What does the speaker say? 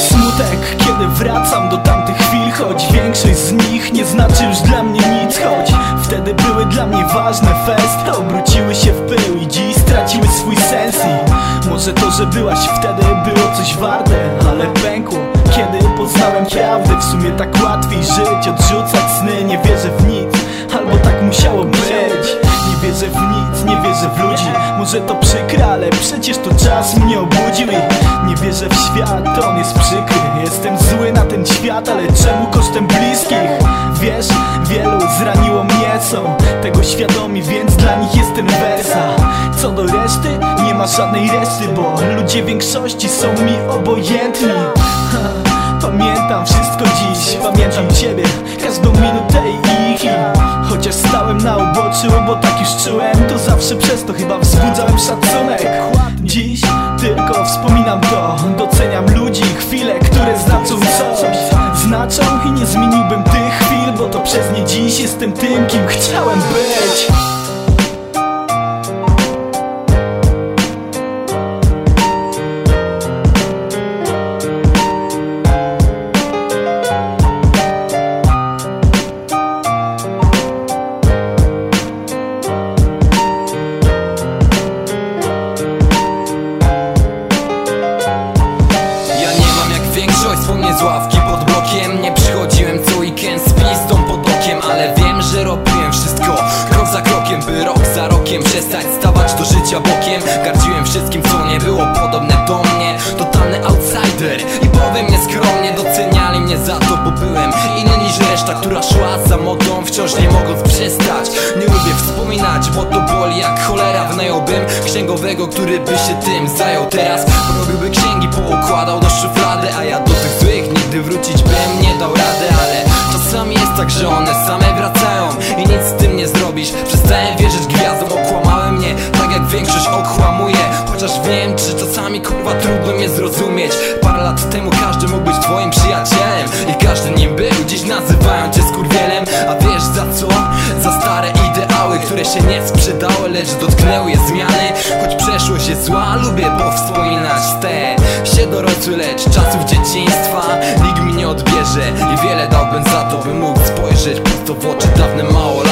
smutek. Kiedy wracam do tamtych chwil Choć większość z nich nie znaczy już dla mnie nic. Choć wtedy były dla mnie ważne fest Obróciły się w pył i dziś straciły swój sens. I może to, że byłaś wtedy było coś warte Ale pękło, kiedy poznałem prawdę W sumie tak łatwiej żyć, odrzucać sny. Nie wierzę w nic, albo tak musiało być. Nie wierzę w nic, nie wierzę w ludzi Może to przykre, ale przecież to czas mnie obudził I nie wierzę w świat, on jest przykry. Jestem zły na ten świat, ale czemu kosztem bliskich? Wiesz, wielu zraniło mnie, są tego świadomi, więc dla nich jest ten wersa. Co do reszty, nie ma żadnej reszty, bo ludzie większości są mi obojętni Pamiętam wszystko dziś, pamiętam ciebie, każdą minutę i ich Chociaż stałem na uboczu, bo tak już czułem To zawsze przez to chyba wzbudzałem szacunek. Dziś tylko wspominam to Doceniam ludzi, chwile, które znaczą coś. Znaczą i nie zmieniłbym tych chwil Bo to przez nie dziś jestem tym, kim chciałem być przestać stawać do życia bokiem. Gardziłem wszystkim co nie było podobne do mnie. Totalny outsider i powiem nieskromnie Doceniali mnie za to, bo byłem inny niż reszta Która szła za modą. Wciąż nie mogąc przestać Nie lubię wspominać, bo to boli jak cholera Wynająłbym księgowego, który by się tym zajął teraz. Robiłby księgi, poukładał do szuflady A ja do tych złych nigdy wrócić bym nie dał rady Ale czasami jest tak, że one same czasami kurwa trudno mnie zrozumieć. Parę lat temu każdy mógł być twoim przyjacielem I każdy nim był, dziś nazywają cię skurwielem A wiesz za co? Za stare ideały, które się nie sprzedały Lecz dotknęły je zmiany. Choć przeszłość jest zła, lubię powspominać te. Się dorosły, lecz czasów dzieciństwa Nikt mi nie odbierze. I wiele dałbym za to, by mógł spojrzeć prosto w oczy dawnym małym